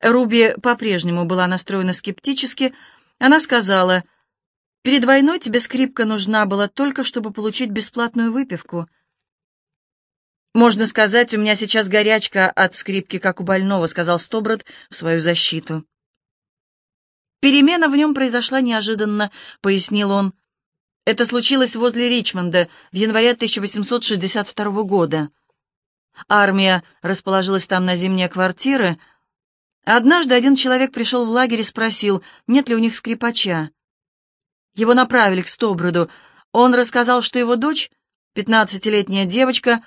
Руби по-прежнему была настроена скептически. Она сказала, «Перед войной тебе скрипка нужна была только, чтобы получить бесплатную выпивку». «Можно сказать, у меня сейчас горячка от скрипки, как у больного», — сказал Стоброд в свою защиту. «Перемена в нем произошла неожиданно», — пояснил он. «Это случилось возле Ричмонда в январе 1862 года. Армия расположилась там на зимние квартиры. Однажды один человек пришел в лагерь и спросил, нет ли у них скрипача. Его направили к Стоброду. Он рассказал, что его дочь, пятнадцатилетняя девочка,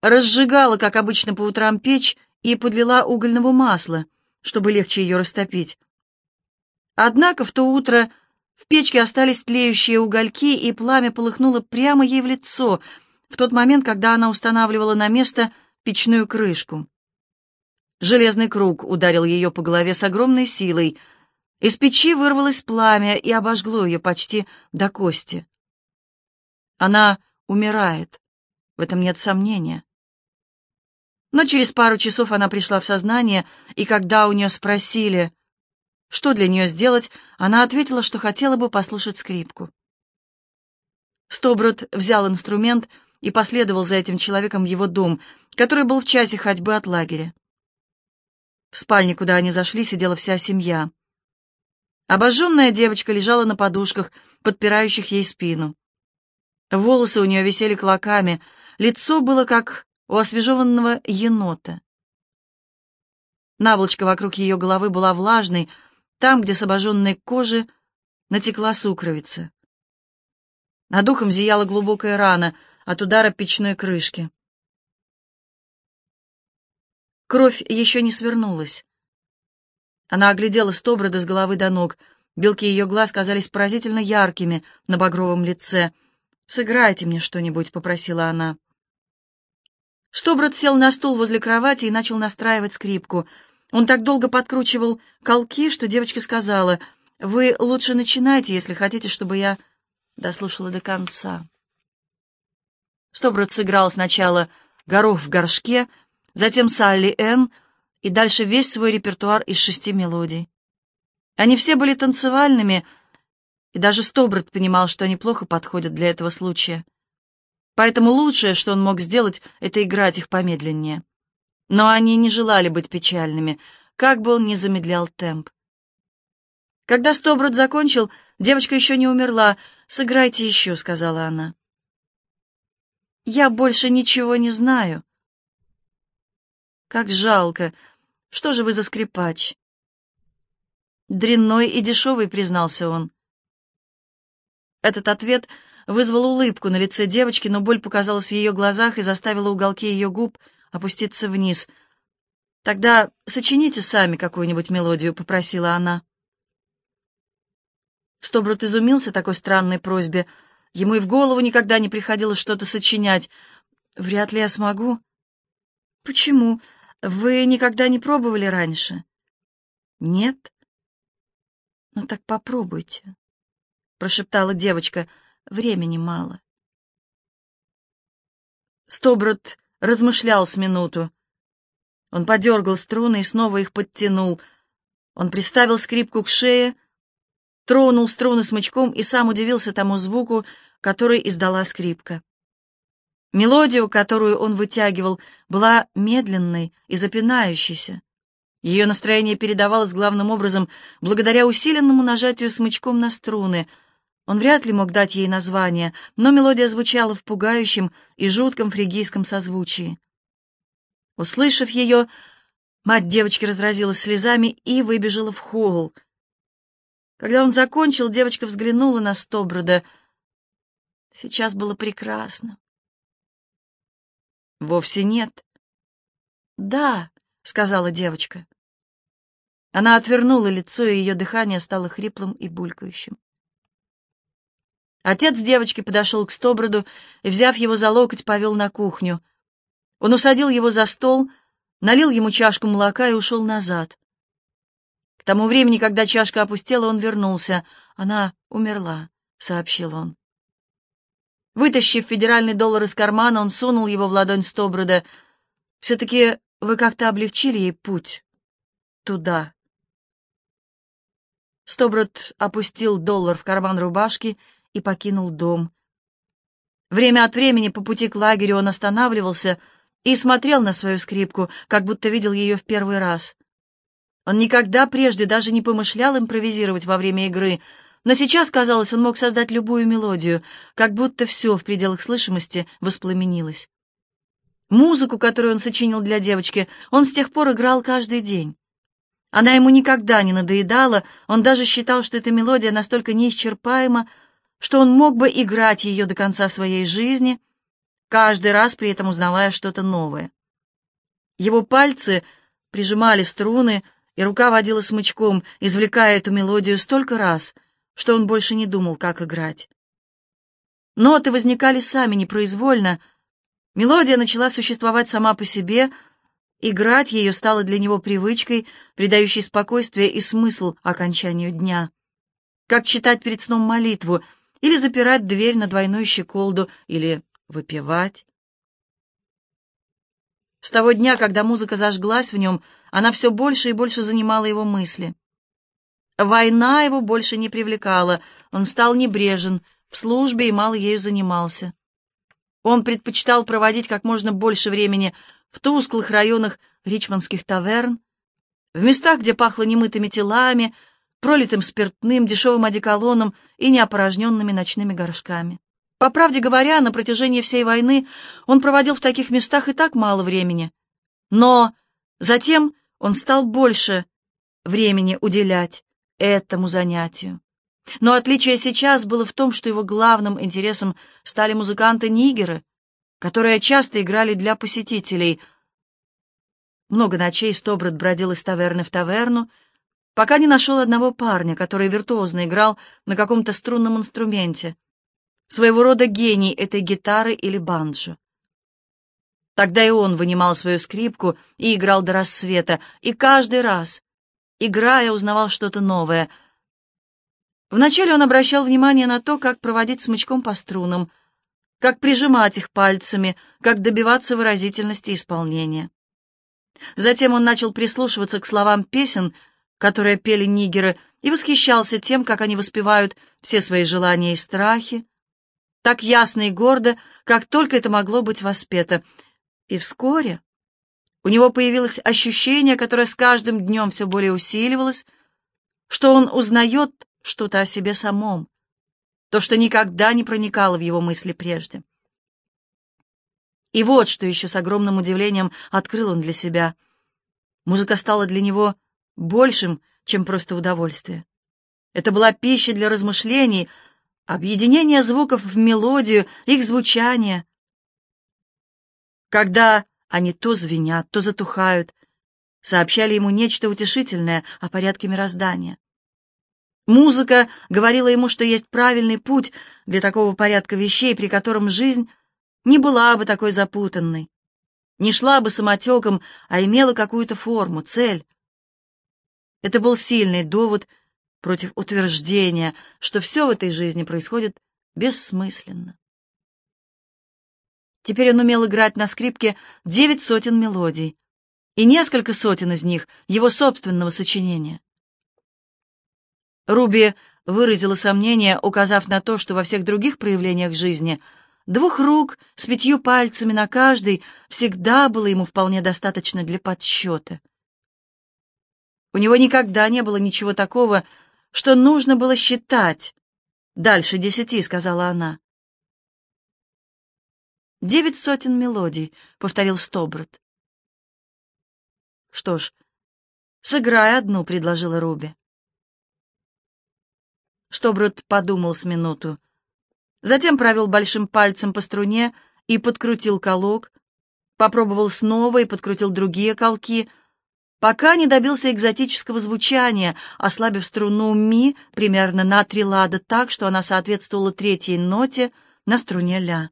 разжигала, как обычно, по утрам печь и подлила угольного масла, чтобы легче ее растопить. Однако в то утро в печке остались тлеющие угольки, и пламя полыхнуло прямо ей в лицо, в тот момент, когда она устанавливала на место печную крышку. Железный круг ударил ее по голове с огромной силой. Из печи вырвалось пламя и обожгло ее почти до кости. Она умирает, в этом нет сомнения. Но через пару часов она пришла в сознание, и когда у нее спросили, что для нее сделать, она ответила, что хотела бы послушать скрипку. Стоброд взял инструмент и последовал за этим человеком в его дом, который был в часе ходьбы от лагеря. В спальне, куда они зашли, сидела вся семья. Обожженная девочка лежала на подушках, подпирающих ей спину. Волосы у нее висели клоками, лицо было как у освежеванного енота. Наволочка вокруг ее головы была влажной, там, где с обожженной кожи натекла сукровица. Над ухом зияла глубокая рана от удара печной крышки. Кровь еще не свернулась. Она оглядела Стоброда с головы до ног. Белки ее глаз казались поразительно яркими на багровом лице. «Сыграйте мне что-нибудь», — попросила она. Стоброд сел на стул возле кровати и начал настраивать скрипку — он так долго подкручивал колки, что девочка сказала, «Вы лучше начинайте, если хотите, чтобы я дослушала до конца». Стоброд сыграл сначала «Горох в горшке», затем «Салли Энн» и дальше весь свой репертуар из шести мелодий. Они все были танцевальными, и даже Стоброд понимал, что они плохо подходят для этого случая. Поэтому лучшее, что он мог сделать, это играть их помедленнее. Но они не желали быть печальными, как бы он ни замедлял темп. Когда Стоброд закончил, девочка еще не умерла. «Сыграйте еще», — сказала она. «Я больше ничего не знаю». «Как жалко. Что же вы за скрипач?» «Дрянной и дешевый», — признался он. Этот ответ вызвал улыбку на лице девочки, но боль показалась в ее глазах и заставила уголки ее губ — опуститься вниз. «Тогда сочините сами какую-нибудь мелодию», — попросила она. Стобрут изумился такой странной просьбе. Ему и в голову никогда не приходилось что-то сочинять. «Вряд ли я смогу». «Почему? Вы никогда не пробовали раньше?» «Нет?» «Ну так попробуйте», — прошептала девочка. «Времени мало». Стоброд размышлял с минуту. Он подергал струны и снова их подтянул. Он приставил скрипку к шее, тронул струны смычком и сам удивился тому звуку, который издала скрипка. Мелодию, которую он вытягивал, была медленной и запинающейся. Ее настроение передавалось главным образом благодаря усиленному нажатию смычком на струны — он вряд ли мог дать ей название, но мелодия звучала в пугающем и жутком фригийском созвучии. Услышав ее, мать девочки разразилась слезами и выбежала в холл. Когда он закончил, девочка взглянула на Стоброда. Сейчас было прекрасно. «Вовсе нет». «Да», — сказала девочка. Она отвернула лицо, и ее дыхание стало хриплым и булькающим. Отец девочки подошел к Стоброду и, взяв его за локоть, повел на кухню. Он усадил его за стол, налил ему чашку молока и ушел назад. К тому времени, когда чашка опустела, он вернулся. «Она умерла», — сообщил он. Вытащив федеральный доллар из кармана, он сунул его в ладонь Стоброда. «Все-таки вы как-то облегчили ей путь. туда. Стоброд опустил доллар в карман рубашки и покинул дом. Время от времени по пути к лагерю он останавливался и смотрел на свою скрипку, как будто видел ее в первый раз. Он никогда прежде даже не помышлял импровизировать во время игры, но сейчас, казалось, он мог создать любую мелодию, как будто все в пределах слышимости воспламенилось. Музыку, которую он сочинил для девочки, он с тех пор играл каждый день. Она ему никогда не надоедала, он даже считал, что эта мелодия настолько неисчерпаема, что он мог бы играть ее до конца своей жизни, каждый раз при этом узнавая что-то новое. Его пальцы прижимали струны, и рука водила смычком, извлекая эту мелодию столько раз, что он больше не думал, как играть. Ноты возникали сами, непроизвольно. Мелодия начала существовать сама по себе, играть ее стало для него привычкой, придающей спокойствие и смысл окончанию дня. Как читать перед сном молитву — или запирать дверь на двойную щеколду, или выпивать. С того дня, когда музыка зажглась в нем, она все больше и больше занимала его мысли. Война его больше не привлекала, он стал небрежен, в службе и мало ею занимался. Он предпочитал проводить как можно больше времени в тусклых районах ричмондских таверн, в местах, где пахло немытыми телами, пролитым спиртным, дешевым одеколоном и неопорожненными ночными горшками. По правде говоря, на протяжении всей войны он проводил в таких местах и так мало времени. Но затем он стал больше времени уделять этому занятию. Но отличие сейчас было в том, что его главным интересом стали музыканты-нигеры, которые часто играли для посетителей. Много ночей Стоброд бродил из таверны в таверну, пока не нашел одного парня, который виртуозно играл на каком-то струнном инструменте, своего рода гений этой гитары или банджо. Тогда и он вынимал свою скрипку и играл до рассвета, и каждый раз, играя, узнавал что-то новое. Вначале он обращал внимание на то, как проводить смычком по струнам, как прижимать их пальцами, как добиваться выразительности исполнения. Затем он начал прислушиваться к словам песен, которые пели нигеры, и восхищался тем, как они воспевают все свои желания и страхи, так ясно и гордо, как только это могло быть воспето. И вскоре у него появилось ощущение, которое с каждым днем все более усиливалось, что он узнает что-то о себе самом, то, что никогда не проникало в его мысли прежде. И вот что еще с огромным удивлением открыл он для себя. Музыка стала для него большим, чем просто удовольствие. Это была пища для размышлений, объединение звуков в мелодию, их звучание. Когда они то звенят, то затухают, сообщали ему нечто утешительное о порядке мироздания. Музыка говорила ему, что есть правильный путь для такого порядка вещей, при котором жизнь не была бы такой запутанной, не шла бы самотеком, а имела какую-то форму, цель. Это был сильный довод против утверждения, что все в этой жизни происходит бессмысленно. Теперь он умел играть на скрипке девять сотен мелодий, и несколько сотен из них — его собственного сочинения. Руби выразила сомнение, указав на то, что во всех других проявлениях жизни двух рук с пятью пальцами на каждой всегда было ему вполне достаточно для подсчета — у него никогда не было ничего такого, что нужно было считать. «Дальше десяти», — сказала она. «Девять сотен мелодий», — повторил Стоброд. «Что ж, сыграй одну», — предложила Руби. Стоброд подумал с минуту. Затем провел большим пальцем по струне и подкрутил колок, попробовал снова и подкрутил другие колки — пока не добился экзотического звучания, ослабив струну ми примерно на три лада так, что она соответствовала третьей ноте на струне ля.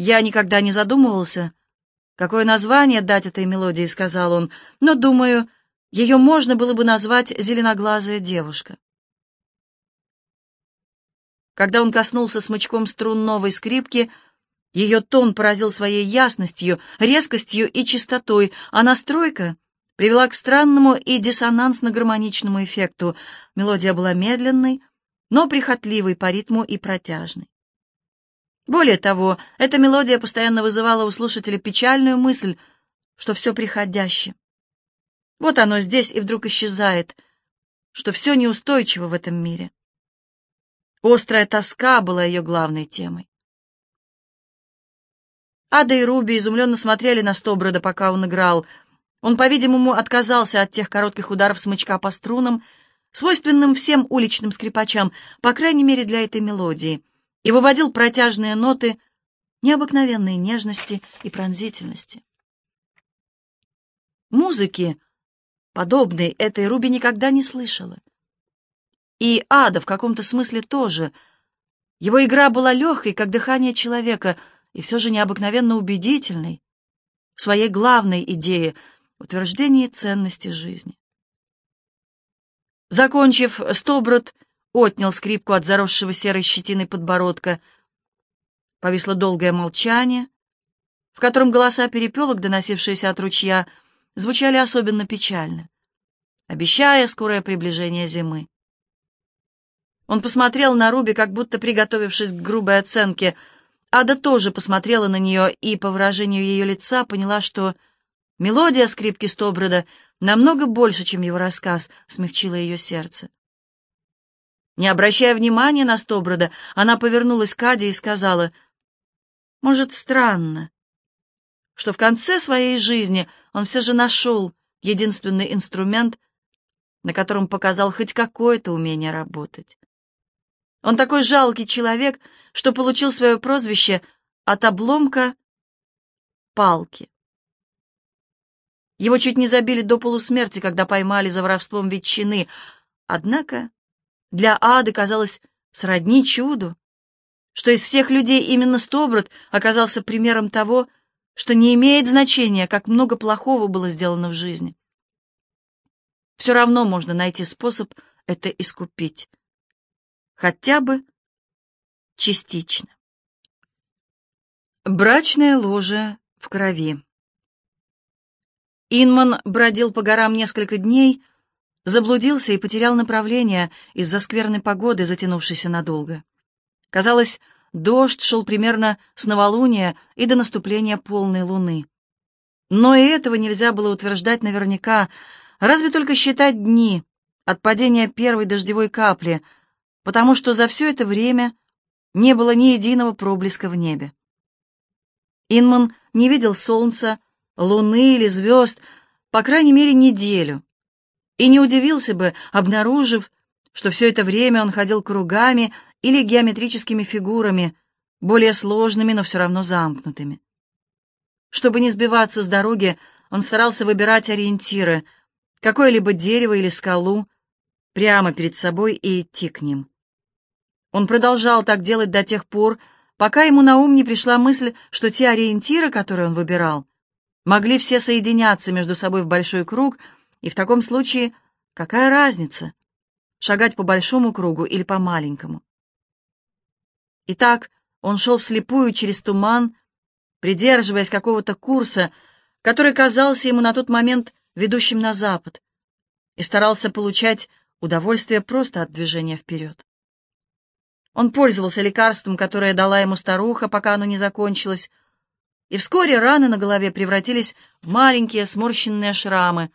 «Я никогда не задумывался, какое название дать этой мелодии», — сказал он, «но, думаю, ее можно было бы назвать «Зеленоглазая девушка». Когда он коснулся смычком струн новой скрипки — ее тон поразил своей ясностью, резкостью и чистотой, а настройка привела к странному и диссонансно-гармоничному эффекту. Мелодия была медленной, но прихотливой по ритму и протяжной. Более того, эта мелодия постоянно вызывала у слушателя печальную мысль, что все приходящее. Вот оно здесь и вдруг исчезает, что все неустойчиво в этом мире. Острая тоска была ее главной темой. Ада и Руби изумленно смотрели на Стоброда, пока он играл — он, по-видимому, отказался от тех коротких ударов смычка по струнам, свойственным всем уличным скрипачам, по крайней мере для этой мелодии, и выводил протяжные ноты необыкновенной нежности и пронзительности. Музыки, подобной этой, Руби никогда не слышала. И Ада в каком-то смысле тоже. Его игра была легкой, как дыхание человека, и все же необыкновенно убедительной в своей главной идее — утверждении ценности жизни. Закончив, Стоброд отнял скрипку от заросшего серой щетиной подбородка. Повисло долгое молчание, в котором голоса перепелок, доносившиеся от ручья, звучали особенно печально, обещая скорое приближение зимы. Он посмотрел на Руби, как будто приготовившись к грубой оценке. Ада тоже посмотрела на нее и, по выражению ее лица, поняла, что Мелодия скрипки Стоброда намного больше, чем его рассказ, смягчила ее сердце. Не обращая внимания на Стоброда, она повернулась к Аде и сказала, «Может, странно, что в конце своей жизни он все же нашел единственный инструмент, на котором показал хоть какое-то умение работать. Он такой жалкий человек, что получил свое прозвище от обломка палки. Его чуть не забили до полусмерти, когда поймали за воровством ветчины. Однако для Ады казалось сродни чуду, что из всех людей именно Стоброд оказался примером того, что не имеет значения, как много плохого было сделано в жизни. Все равно можно найти способ это искупить. Хотя бы частично. Брачное ложе в крови. Инман бродил по горам несколько дней, заблудился и потерял направление из-за скверной погоды, затянувшейся надолго. Казалось, дождь шел примерно с новолуния и до наступления полной луны. Но и этого нельзя было утверждать наверняка, разве только считать дни от падения первой дождевой капли, потому что за все это время не было ни единого проблеска в небе. Инман не видел солнца, луны или звезд, по крайней мере, неделю. И не удивился бы, обнаружив, что все это время он ходил кругами или геометрическими фигурами, более сложными, но все равно замкнутыми. Чтобы не сбиваться с дороги, он старался выбирать ориентиры, какое-либо дерево или скалу, прямо перед собой и идти к ним. Он продолжал так делать до тех пор, пока ему на ум не пришла мысль, что те ориентиры, которые он выбирал, могли все соединяться между собой в большой круг, и в таком случае какая разница, шагать по большому кругу или по маленькому? Итак, он шел вслепую через туман, придерживаясь какого-то курса, который казался ему на тот момент ведущим на запад, и старался получать удовольствие просто от движения вперед. Он пользовался лекарством, которое дала ему старуха, пока оно не закончилось, и вскоре раны на голове превратились в маленькие сморщенные шрамы,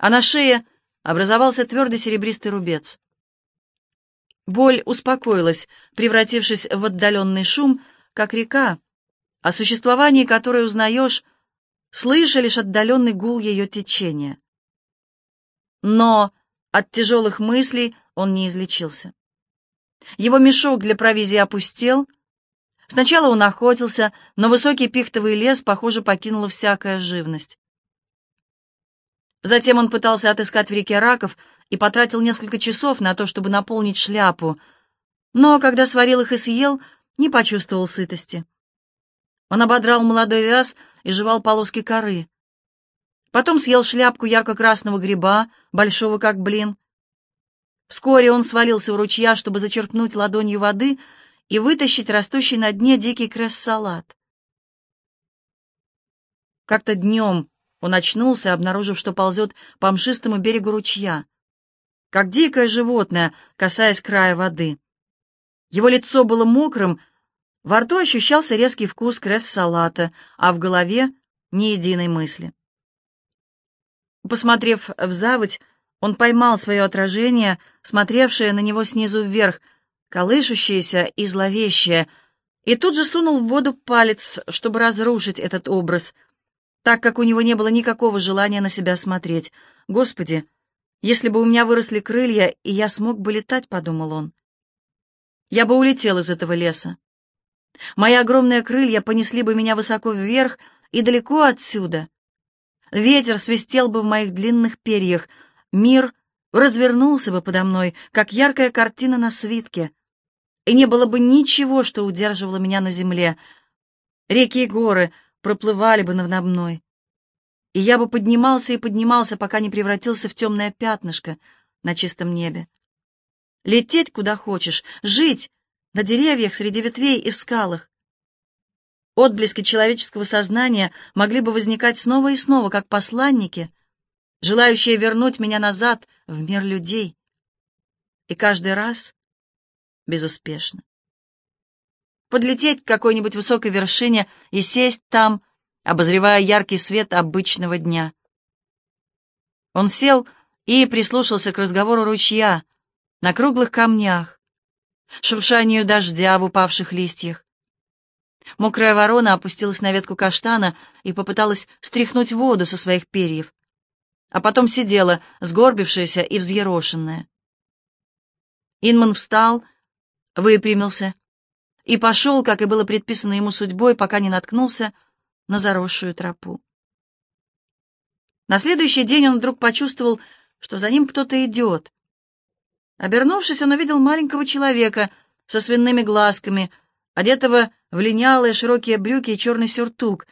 а на шее образовался твердый серебристый рубец. Боль успокоилась, превратившись в отдаленный шум, как река, о существовании которой узнаешь, слыша лишь отдаленный гул ее течения. Но от тяжелых мыслей он не излечился. Его мешок для провизии опустел — Сначала он охотился, но высокий пихтовый лес, похоже, покинула всякая живность. Затем он пытался отыскать в реке раков и потратил несколько часов на то, чтобы наполнить шляпу, но когда сварил их и съел, не почувствовал сытости. Он ободрал молодой вяз и жевал полоски коры. Потом съел шляпку ярко-красного гриба, большого как блин. Вскоре он свалился в ручья, чтобы зачерпнуть ладонью воды — и вытащить растущий на дне дикий кресс-салат. Как-то днем Он очнулся, обнаружив, что ползет по мшистому берегу ручья, как дикое животное, касаясь края воды. Его лицо было мокрым, во рту ощущался резкий вкус кресс-салата, а в голове — ни единой мысли. Посмотрев в заводь, он поймал свое отражение, смотревшее на него снизу вверх, колышущееся и зловещее, и тут же сунул в воду палец, чтобы разрушить этот образ, так как у него не было никакого желания на себя смотреть. «Господи, если бы у меня выросли крылья, и я смог бы летать», — подумал он, — «я бы улетел из этого леса. Мои огромные крылья понесли бы меня высоко вверх и далеко отсюда. Ветер свистел бы в моих длинных перьях, мир развернулся бы подо мной, как яркая картина на свитке, и не было бы ничего, что удерживало меня на земле. Реки и горы проплывали бы надо мной, и я бы поднимался и поднимался, пока не превратился в темное пятнышко на чистом небе. Лететь куда хочешь, жить на деревьях, среди ветвей и в скалах. Отблески человеческого сознания могли бы возникать снова и снова, как посланники, желающие вернуть меня назад в мир людей. И каждый раз безуспешно. Подлететь к какой-нибудь высокой вершине и сесть там, обозревая яркий свет обычного дня. Он сел и прислушался к разговору ручья на круглых камнях, шуршанию дождя в упавших листьях. Мокрая ворона опустилась на ветку каштана и попыталась стряхнуть воду со своих перьев, а потом сидела, сгорбившаяся и взъерошенная. Инман встал, выпрямился и пошел, как и было предписано ему судьбой, пока не наткнулся на заросшую тропу. На следующий день он вдруг почувствовал, что за ним кто-то идет. Обернувшись, он увидел маленького человека со свиными глазками, одетого в линялые широкие брюки и черный сюртук,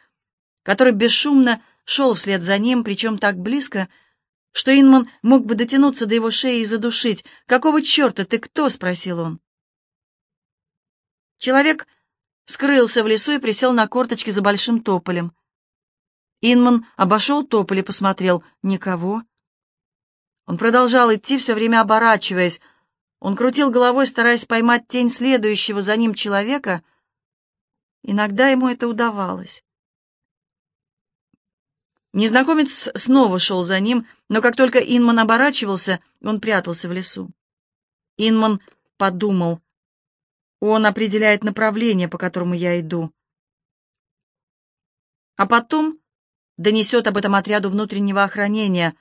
который бесшумно шел вслед за ним, причем так близко, что Инман мог бы дотянуться до его шеи и задушить. «Какого черта ты кто?» — спросил он. Человек скрылся в лесу и присел на корточки за большим тополем. Инман обошел тополь и посмотрел. Никого. Он продолжал идти, все время оборачиваясь. Он крутил головой, стараясь поймать тень следующего за ним человека. Иногда ему это удавалось. Незнакомец снова шел за ним, но как только Инман оборачивался, он прятался в лесу. Инман подумал, он определяет направление, по которому я иду. А потом донесет об этом отряду внутреннего охранения.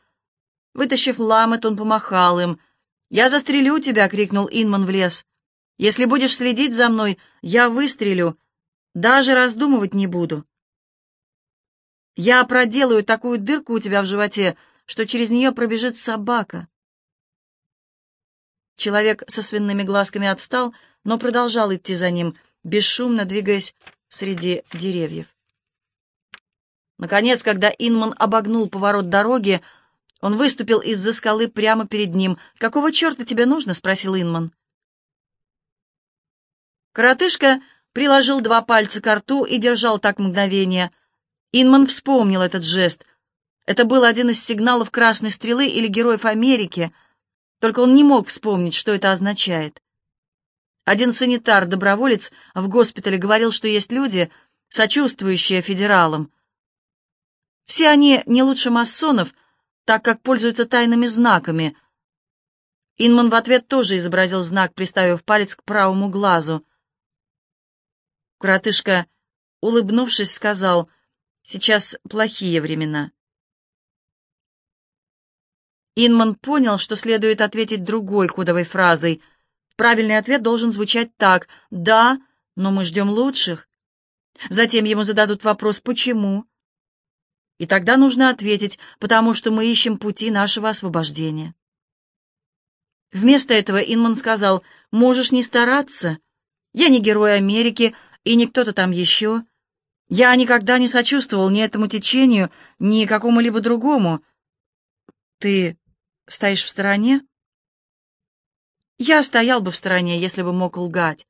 Вытащив ламет, он помахал им. «Я застрелю тебя!» — крикнул Инман в лес. «Если будешь следить за мной, я выстрелю. Даже раздумывать не буду. Я проделаю такую дырку у тебя в животе, что через нее пробежит собака». Человек со свиными глазками отстал, но продолжал идти за ним, бесшумно двигаясь среди деревьев. Наконец, когда Инман обогнул поворот дороги, он выступил из-за скалы прямо перед ним. «Какого черта тебе нужно?» — спросил Инман. Коротышка приложил два пальца к рту и держал так мгновение. Инман вспомнил этот жест. Это был один из сигналов Красной Стрелы или Героев Америки — только он не мог вспомнить, что это означает. Один санитар-доброволец в госпитале говорил, что есть люди, сочувствующие федералам. Все они не лучше масонов, так как пользуются тайными знаками. Инман в ответ тоже изобразил знак, приставив палец к правому глазу. Коротышка, улыбнувшись, сказал, «Сейчас плохие времена». Инман понял, что следует ответить другой кодовой фразой. Правильный ответ должен звучать так «Да, но мы ждем лучших». Затем ему зададут вопрос «Почему?». И тогда нужно ответить «Потому что мы ищем пути нашего освобождения». Вместо этого Инман сказал «Можешь не стараться. Я не герой Америки и не кто-то там еще. Я никогда не сочувствовал ни этому течению, ни какому-либо другому. Ты Стоишь в стороне? Я стоял бы в стороне, если бы мог лгать.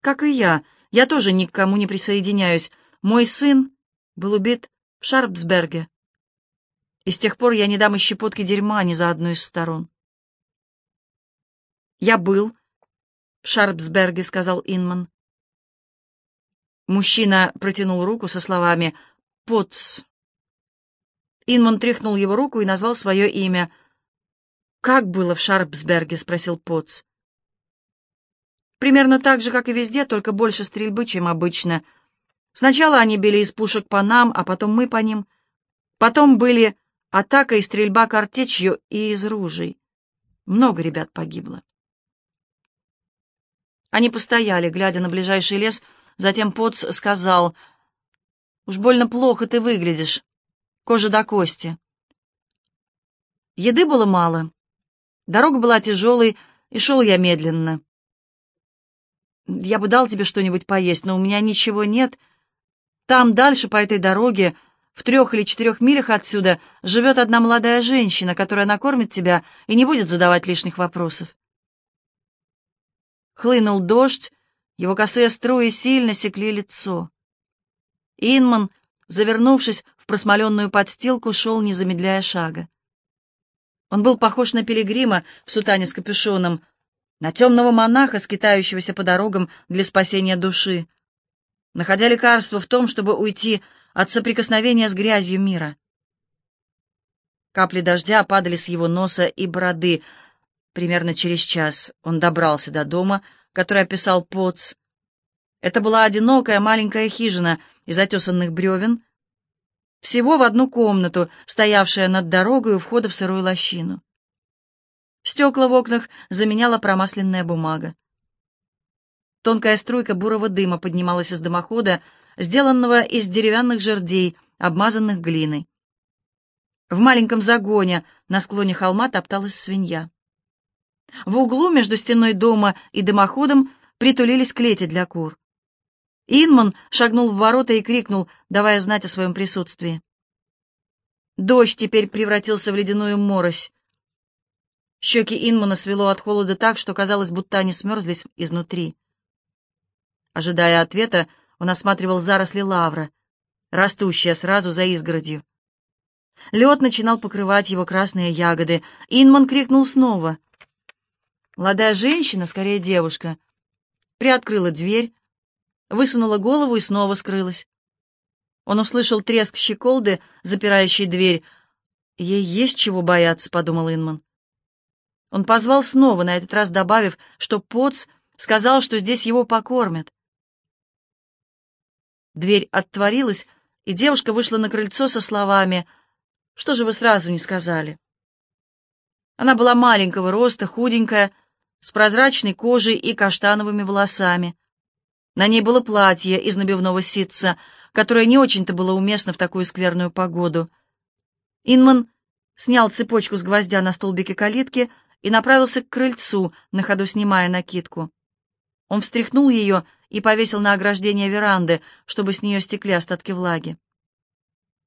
Как и я, я тоже никому не присоединяюсь. Мой сын был убит В Шарпсберге. И с тех пор я не дам и щепотки дерьма ни за одну из сторон. «Я был в Шарпсберге», — сказал Инман. Мужчина протянул руку со словами «Потс». Инман тряхнул его руку и назвал свое имя. «Как было в Шарпсберге?» — спросил Потс. «Примерно так же, как и везде, только больше стрельбы, чем обычно. Сначала они били из пушек по нам, а потом мы по ним. Потом были атака и стрельба картечью и из ружей. Много ребят погибло». Они постояли, глядя на ближайший лес, затем Потс сказал, «Уж больно плохо ты выглядишь кожа до кости. Еды было мало. Дорога была тяжелой, и шел я медленно. Я бы дал тебе что-нибудь поесть, но у меня ничего нет. Там дальше, по этой дороге, в трех или четырех милях отсюда, живет одна молодая женщина, которая накормит тебя и не будет задавать лишних вопросов. Хлынул дождь, его косые струи сильно секли лицо. Инман завернувшись в просмоленную подстилку, шел, не замедляя шага. Он был похож на пилигрима в сутане с капюшоном, на темного монаха, скитающегося по дорогам для спасения души, находя лекарство в том, чтобы уйти от соприкосновения с грязью мира. Капли дождя падали с его носа и бороды. Примерно через час он добрался до дома, который описал Потс, это была одинокая маленькая хижина из отесанных бревен, всего в одну комнату, стоявшая над дорогой у входа в сырую лощину. Стекла в окнах заменяла промасленная бумага. Тонкая струйка бурого дыма поднималась из дымохода, сделанного из деревянных жердей, обмазанных глиной. В маленьком загоне на склоне холма топталась свинья. В углу между стеной дома и дымоходом притулились клети для кур. Инман шагнул в ворота и крикнул, давая знать о своем присутствии. Дождь теперь превратился в ледяную морось. Щеки Инмана свело от холода так, что казалось, будто они смерзлись изнутри. Ожидая ответа, он осматривал заросли лавра, растущие сразу за изгородью. Лед начинал покрывать его красные ягоды. Инман крикнул снова. Молодая женщина, скорее девушка, приоткрыла дверь, высунула голову и снова скрылась. Он услышал треск щеколды, запирающей дверь. «Ей есть чего бояться», — подумал Инман. Он позвал снова, на этот раз добавив, что Поц сказал, что здесь его покормят. Дверь отворилась, и девушка вышла на крыльцо со словами «Что же вы сразу не сказали?» Она была маленького роста, худенькая, с прозрачной кожей и каштановыми волосами. На ней было платье из набивного ситца, которое не очень-то было уместно в такую скверную погоду. Инман снял цепочку с гвоздя на столбике калитки и направился к крыльцу, на ходу снимая накидку. Он встряхнул ее и повесил на ограждение веранды, чтобы с нее стекли остатки влаги.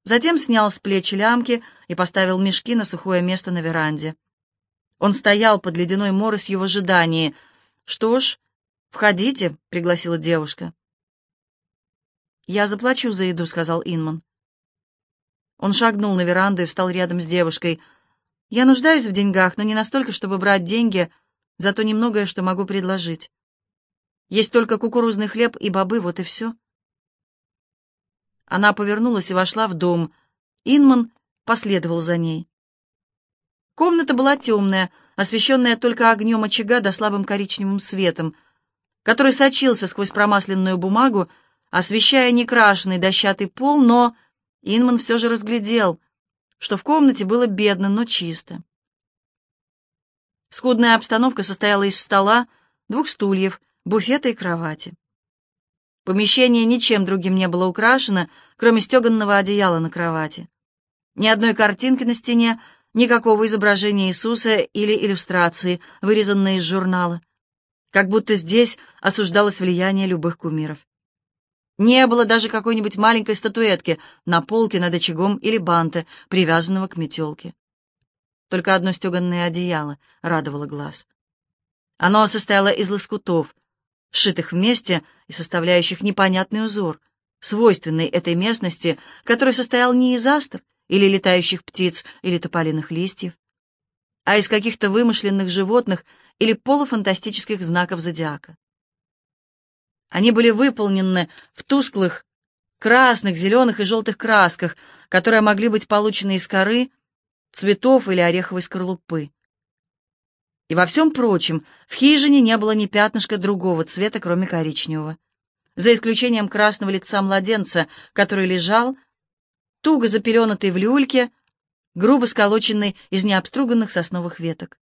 Затем снял с плеч лямки и поставил мешки на сухое место на веранде. Он стоял под ледяной моросью в ожидании. Что ж, «Входите», — пригласила девушка. «Я заплачу за еду», — сказал Инман. Он шагнул на веранду и встал рядом с девушкой. «Я нуждаюсь в деньгах, но не настолько, чтобы брать деньги, за то немногое, что могу предложить. Есть только кукурузный хлеб и бобы, вот и все». Она повернулась и вошла в дом. Инман последовал за ней. Комната была темная, освещенная только огнем очага да слабым коричневым светом — который сочился сквозь промасленную бумагу, освещая некрашенный дощатый пол, но Инман все же разглядел, что в комнате было бедно, но чисто. Скудная обстановка состояла из стола, двух стульев, буфета и кровати. Помещение ничем другим не было украшено, кроме стеганного одеяла на кровати. Ни одной картинки на стене, никакого изображения Иисуса или иллюстрации, вырезанной из журнала как будто здесь осуждалось влияние любых кумиров. Не было даже какой-нибудь маленькой статуэтки на полке над очагом или банта, привязанного к метелке. Только одно стеганное одеяло радовало глаз. Оно состояло из лоскутов, сшитых вместе и составляющих непонятный узор, свойственный этой местности, который состоял не из астр или летающих птиц или тополиных листьев, а из каких-то вымышленных животных или полуфантастических знаков зодиака. Они были выполнены в тусклых красных, зеленых и желтых красках, которые могли быть получены из коры, цветов или ореховой скорлупы. И во всем прочем, в хижине не было ни пятнышка другого цвета, кроме коричневого, за исключением красного лица младенца, который лежал, туго запеленатый в люльке, грубо сколоченный из необструганных сосновых веток.